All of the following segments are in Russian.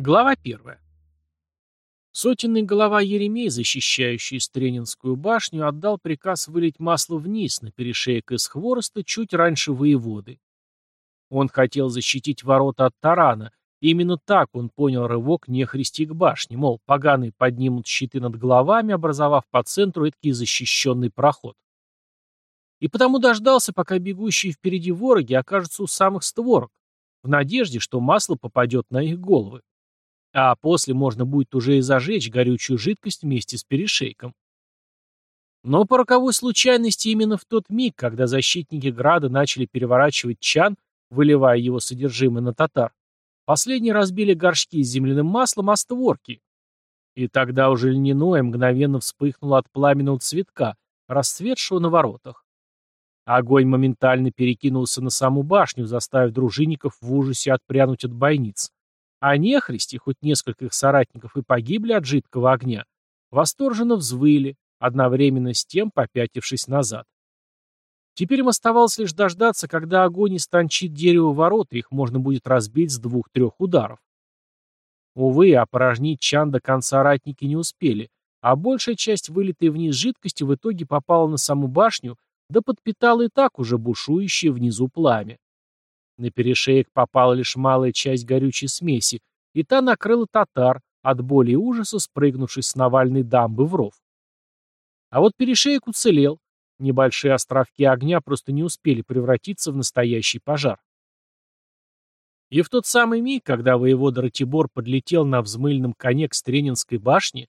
Глава первая. Сотенный голова Еремей, защищающий Стренинскую башню, отдал приказ вылить масло вниз на перешеек из хвороста чуть раньше воеводы. Он хотел защитить ворота от тарана, именно так он понял рывок нехристи к башне, мол, поганые поднимут щиты над головами, образовав по центру эдакий защищенный проход. И потому дождался, пока бегущие впереди вороги окажутся у самых створок, в надежде, что масло попадет на их головы а после можно будет уже и зажечь горючую жидкость вместе с перешейком. Но по роковой случайности именно в тот миг, когда защитники Града начали переворачивать чан, выливая его содержимое на татар, последние разбили горшки с земляным маслом о створки. И тогда уже льняное мгновенно вспыхнуло от пламенного цветка, расцветшего на воротах. Огонь моментально перекинулся на саму башню, заставив дружинников в ужасе отпрянуть от бойниц. А нехристи, хоть несколько их соратников и погибли от жидкого огня, восторженно взвыли, одновременно с тем попятившись назад. Теперь им оставалось лишь дождаться, когда огонь истончит дерево ворот, и их можно будет разбить с двух-трех ударов. Увы, опорожнить чан до конца ратники не успели, а большая часть вылитой вниз жидкости в итоге попала на саму башню, да подпитала и так уже бушующее внизу пламя. На перешеек попала лишь малая часть горючей смеси, и та накрыла татар, от боли и ужаса спрыгнувшись с навальной дамбы в ров. А вот перешеек уцелел. Небольшие островки огня просто не успели превратиться в настоящий пожар. И в тот самый миг, когда воевода Ратибор подлетел на взмыльном коне к Стренинской башне,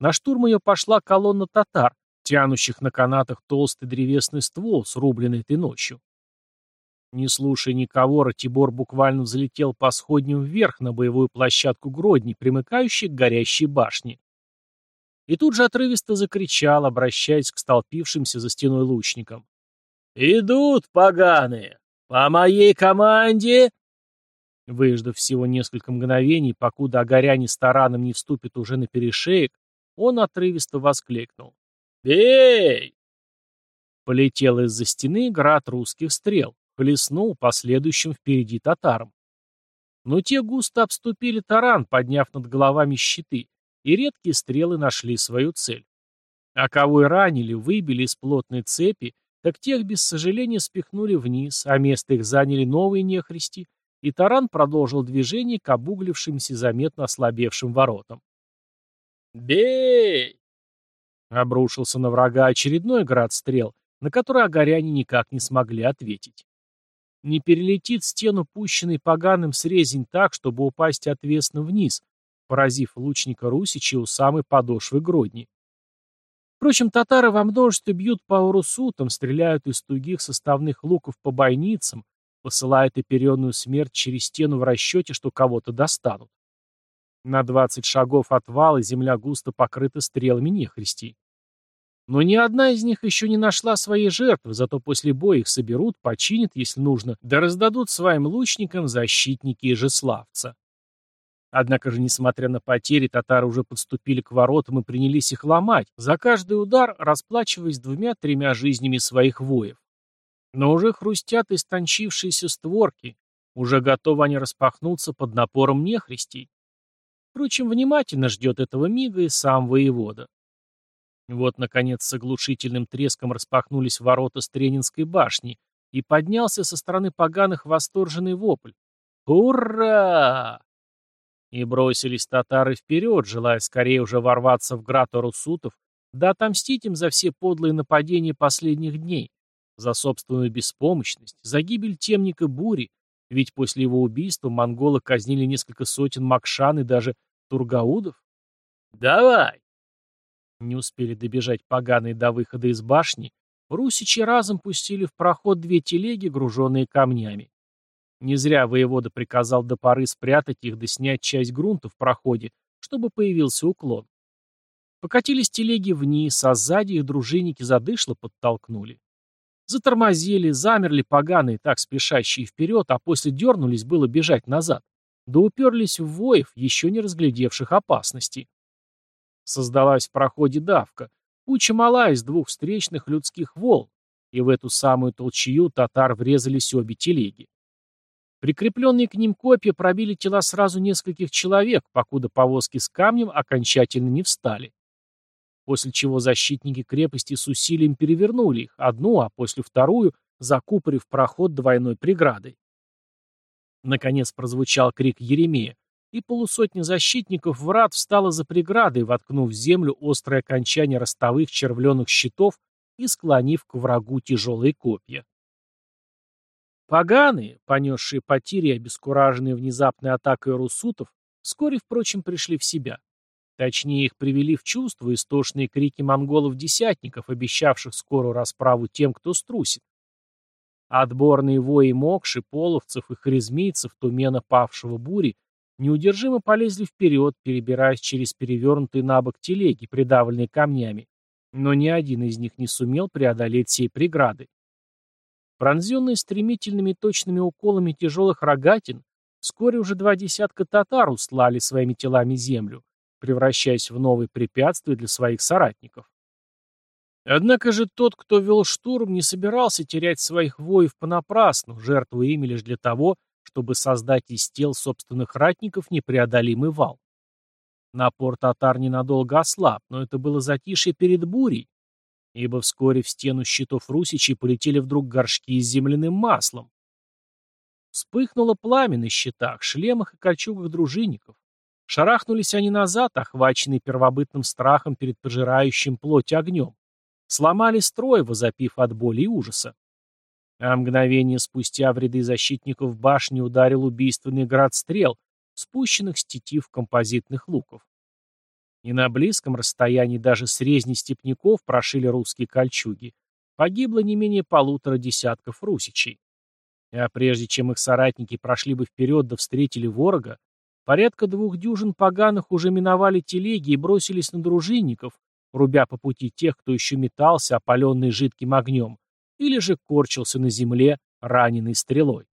на штурм ее пошла колонна татар, тянущих на канатах толстый древесный ствол, срубленный этой ночью. Не слушая никого, Ратибор буквально взлетел по сходням вверх на боевую площадку Гродни, примыкающей к горящей башне. И тут же отрывисто закричал, обращаясь к столпившимся за стеной лучникам. «Идут, поганые! По моей команде!» Выждав всего несколько мгновений, покуда огоряне с тараном не вступит уже на перешеек, он отрывисто воскликнул. «Бей!» Полетел из-за стены град русских стрел хлестнул последующим впереди татарам. Но те густо обступили таран, подняв над головами щиты, и редкие стрелы нашли свою цель. А кого и ранили, выбили из плотной цепи, так тех без сожаления спихнули вниз, а место их заняли новые нехристи, и таран продолжил движение к обуглившимся заметно ослабевшим воротам. «Бей!» Обрушился на врага очередной град стрел, на который огоряне никак не смогли ответить не перелетит стену, пущенный поганым срезень так, чтобы упасть отвесно вниз, поразив лучника Русича у самой подошвы Гродни. Впрочем, татары во множестве бьют по урусутам, стреляют из тугих составных луков по бойницам, посылают оперенную смерть через стену в расчете, что кого-то достанут. На двадцать шагов от вала земля густо покрыта стрелами нехристей. Но ни одна из них еще не нашла своей жертвы, зато после боя их соберут, починят, если нужно, да раздадут своим лучникам защитники Ижеславца. Однако же, несмотря на потери, татары уже подступили к воротам и принялись их ломать, за каждый удар расплачиваясь двумя-тремя жизнями своих воев. Но уже хрустят истончившиеся створки, уже готовы они распахнуться под напором нехристей. Впрочем, внимательно ждет этого мига и сам воевода. Вот, наконец, с оглушительным треском распахнулись ворота Стренинской башни, и поднялся со стороны поганых восторженный вопль. «Ура!» И бросились татары вперед, желая скорее уже ворваться в град Русутов, да отомстить им за все подлые нападения последних дней, за собственную беспомощность, за гибель темника Бури, ведь после его убийства монголы казнили несколько сотен макшан и даже тургаудов. «Давай!» Не успели добежать поганые до выхода из башни, русичи разом пустили в проход две телеги, груженные камнями. Не зря воевода приказал до поры спрятать их да снять часть грунта в проходе, чтобы появился уклон. Покатились телеги вниз, а сзади их дружинники задышло подтолкнули. Затормозили, замерли поганые, так спешащие вперед, а после дернулись было бежать назад. Да уперлись в воев, еще не разглядевших опасности. Создалась в проходе давка, куча мала из двух встречных людских волн, и в эту самую толчью татар врезались обе телеги. Прикрепленные к ним копья пробили тела сразу нескольких человек, покуда повозки с камнем окончательно не встали. После чего защитники крепости с усилием перевернули их, одну, а после вторую, закупорив проход двойной преградой. Наконец прозвучал крик Еремея, и полусотня защитников врат встала за преградой, воткнув в землю острое окончание ростовых червленых щитов и склонив к врагу тяжелые копья. Поганые, понесшие потери и обескураженные внезапной атакой русутов, вскоре, впрочем, пришли в себя. Точнее, их привели в чувство истошные крики монголов-десятников, обещавших скорую расправу тем, кто струсит. Отборные вои мокши, половцев и харизмийцев тумена павшего бури неудержимо полезли вперед, перебираясь через перевернутые на бок телеги, придавленные камнями, но ни один из них не сумел преодолеть сей преграды. Пронзенные стремительными точными уколами тяжелых рогатин, вскоре уже два десятка татар услали своими телами землю, превращаясь в новые препятствия для своих соратников. Однако же тот, кто вел штурм, не собирался терять своих воев понапрасну, жертвуя ими лишь для того, чтобы создать из тел собственных ратников непреодолимый вал. Напор татар ненадолго ослаб, но это было затишье перед бурей, ибо вскоре в стену щитов русичей полетели вдруг горшки с земляным маслом. Вспыхнуло пламя на щитах, шлемах и кольчугах дружинников. Шарахнулись они назад, охваченные первобытным страхом перед пожирающим плоть огнем. Сломали строй, возопив от боли и ужаса. А мгновение спустя в ряды защитников башни ударил убийственный град стрел, спущенных с тетив композитных луков. И на близком расстоянии даже с резни степняков прошили русские кольчуги. Погибло не менее полутора десятков русичей. А прежде чем их соратники прошли бы вперед да встретили ворога, порядка двух дюжин поганых уже миновали телеги и бросились на дружинников, рубя по пути тех, кто еще метался, опаленный жидким огнем, или же корчился на земле, раненый стрелой.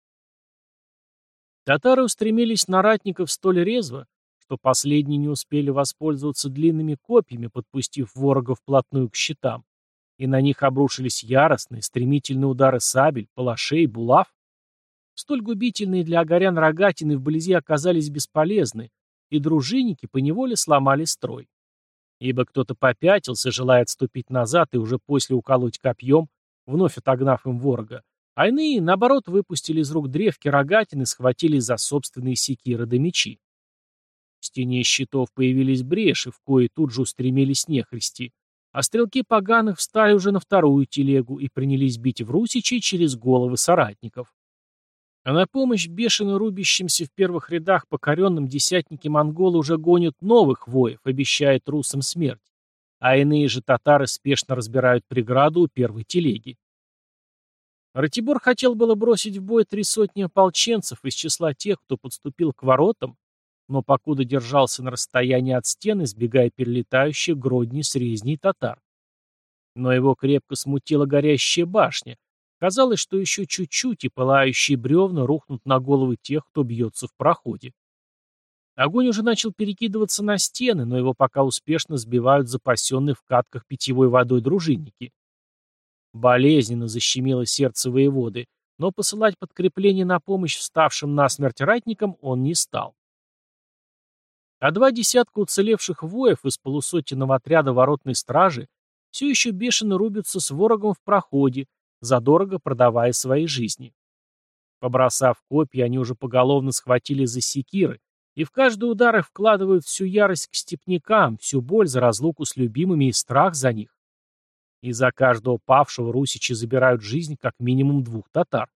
Татары устремились на ратников столь резво, что последние не успели воспользоваться длинными копьями, подпустив ворога вплотную к щитам, и на них обрушились яростные, стремительные удары сабель, палашей, булав. Столь губительные для огорян рогатины вблизи оказались бесполезны, и дружинники поневоле сломали строй ибо кто-то попятился, желая отступить назад и уже после уколоть копьем, вновь отогнав им ворога, а иные, наоборот, выпустили из рук древки рогатины и схватились за собственные секиры да мечи. В стене щитов появились бреши, в кои тут же устремились нехристи, а стрелки поганых встали уже на вторую телегу и принялись бить в русичей через головы соратников. А на помощь бешено рубящимся в первых рядах покоренным десятники монголы уже гонят новых воев, обещая русам смерть, а иные же татары спешно разбирают преграду у первой телеги. Ратибор хотел было бросить в бой три сотни ополченцев из числа тех, кто подступил к воротам, но покуда держался на расстоянии от стены, избегая перелетающих гродни с резней татар. Но его крепко смутила горящая башня, Казалось, что еще чуть-чуть, и пылающие бревна рухнут на головы тех, кто бьется в проходе. Огонь уже начал перекидываться на стены, но его пока успешно сбивают запасенные в катках питьевой водой дружинники. Болезненно защемило сердце воеводы, но посылать подкрепление на помощь вставшим насмерть ратникам он не стал. А два десятка уцелевших воев из полусотенного отряда воротной стражи все еще бешено рубятся с ворогом в проходе, задорого продавая свои жизни. Побросав копья, они уже поголовно схватили за секиры, и в каждый удар их вкладывают всю ярость к степнякам, всю боль за разлуку с любимыми и страх за них. И за каждого павшего русичи забирают жизнь как минимум двух татар.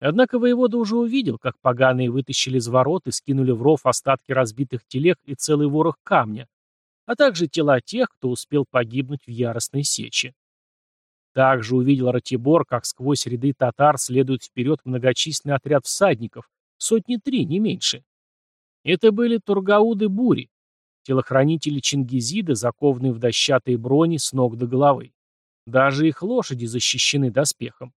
Однако воевода уже увидел, как поганые вытащили из ворот и скинули в ров остатки разбитых телег и целый ворох камня, а также тела тех, кто успел погибнуть в яростной сече. Также увидел Ратибор, как сквозь ряды татар следует вперед многочисленный отряд всадников, сотни три, не меньше. Это были тургауды бури, телохранители Чингизида, закованные в дощатые брони с ног до головы. Даже их лошади защищены доспехом.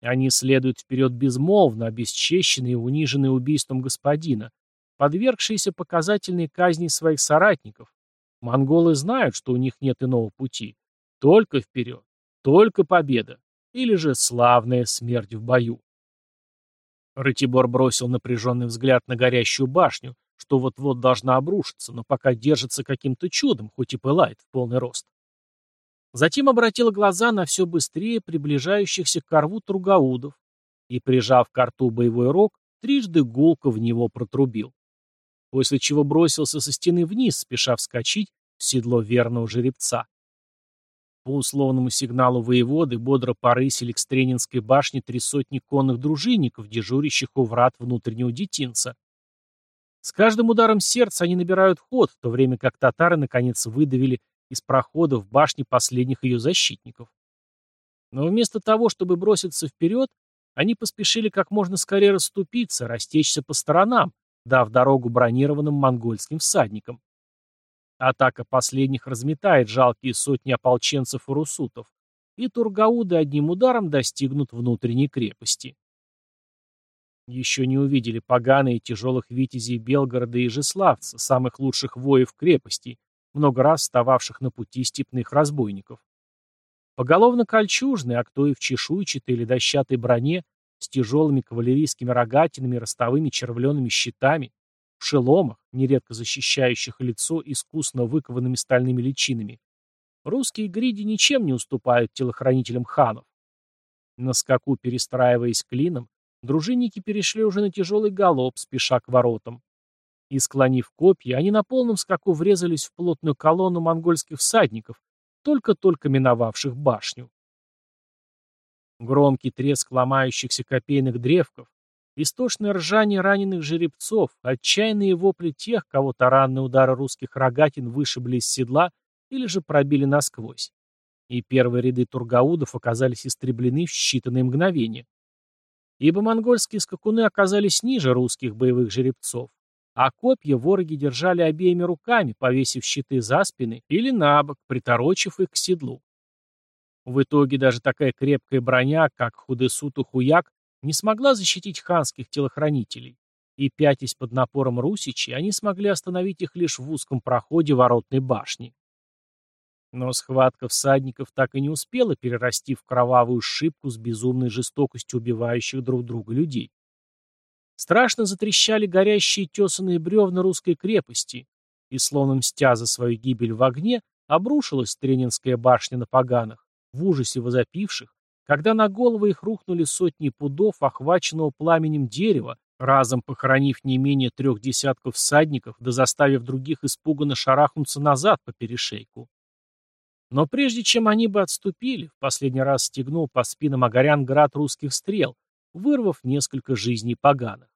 Они следуют вперед безмолвно, обесчещенные и униженные убийством господина, подвергшиеся показательной казни своих соратников. Монголы знают, что у них нет иного пути. Только вперед. Только победа. Или же славная смерть в бою. Ратибор бросил напряженный взгляд на горящую башню, что вот-вот должна обрушиться, но пока держится каким-то чудом, хоть и пылает в полный рост. Затем обратила глаза на все быстрее приближающихся к корву Тургаудов и, прижав к рту боевой рог, трижды гулко в него протрубил. После чего бросился со стены вниз, спеша вскочить в седло верного жеребца. По условному сигналу воеводы бодро порысили к Стренинской башне три сотни конных дружинников, дежурящих у врат внутреннего детинца. С каждым ударом сердца они набирают ход, в то время как татары наконец выдавили из прохода в башне последних ее защитников. Но вместо того, чтобы броситься вперед, они поспешили как можно скорее расступиться, растечься по сторонам, дав дорогу бронированным монгольским всадникам. Атака последних разметает жалкие сотни ополченцев и русутов, и тургауды одним ударом достигнут внутренней крепости. Еще не увидели поганые тяжелых витязей Белгорода и Жеславца, самых лучших воев крепости, много раз встававших на пути степных разбойников. Поголовно кольчужные, а кто и в чешуйчатой или дощатой броне, с тяжелыми кавалерийскими рогатинами и ростовыми червленными щитами, в шеломах, нередко защищающих лицо искусно выкованными стальными личинами, русские гриди ничем не уступают телохранителям ханов. На скаку перестраиваясь клином, дружинники перешли уже на тяжелый галоп, спеша к воротам. И, склонив копья, они на полном скаку врезались в плотную колонну монгольских всадников, только-только миновавших башню. Громкий треск ломающихся копейных древков, Истошное ржание раненых жеребцов, отчаянные вопли тех, кого таранные удары русских рогатин вышибли из седла или же пробили насквозь. И первые ряды тургаудов оказались истреблены в считанные мгновения. Ибо монгольские скакуны оказались ниже русских боевых жеребцов, а копья вороги держали обеими руками, повесив щиты за спины или на бок, приторочив их к седлу. В итоге даже такая крепкая броня, как Худесуту Хуяк, не смогла защитить ханских телохранителей, и, пятясь под напором русичей, они смогли остановить их лишь в узком проходе воротной башни. Но схватка всадников так и не успела перерасти в кровавую шибку с безумной жестокостью убивающих друг друга людей. Страшно затрещали горящие тесанные бревна русской крепости, и, словно мстя за свою гибель в огне, обрушилась Тренинская башня на поганах, в ужасе возопивших, когда на головы их рухнули сотни пудов, охваченного пламенем дерева, разом похоронив не менее трех десятков всадников, да заставив других испуганно шарахнуться назад по перешейку. Но прежде чем они бы отступили, в последний раз стегнул по спинам огорян град русских стрел, вырвав несколько жизней поганых.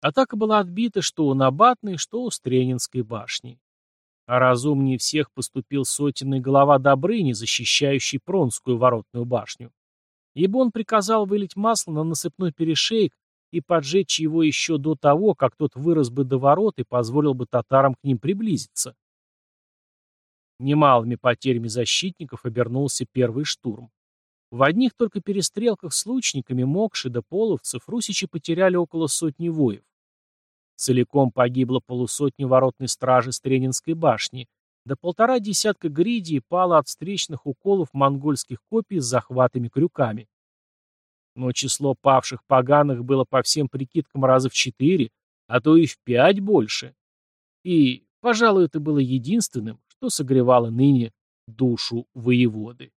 Атака была отбита что у Набатной, что у Стренинской башни. А разумнее всех поступил сотенный голова Добрыни, защищающий Пронскую воротную башню. Ибо он приказал вылить масло на насыпной перешейк и поджечь его еще до того, как тот вырос бы до ворот и позволил бы татарам к ним приблизиться. Немалыми потерями защитников обернулся первый штурм. В одних только перестрелках с лучниками Мокши да половцев русичи потеряли около сотни воев. Целиком погибло полусотни воротной стражи Стренинской башни, до полтора десятка гридий пало от встречных уколов монгольских копий с захватами-крюками. Но число павших поганых было по всем прикидкам раза в четыре, а то и в пять больше. И, пожалуй, это было единственным, что согревало ныне душу воеводы.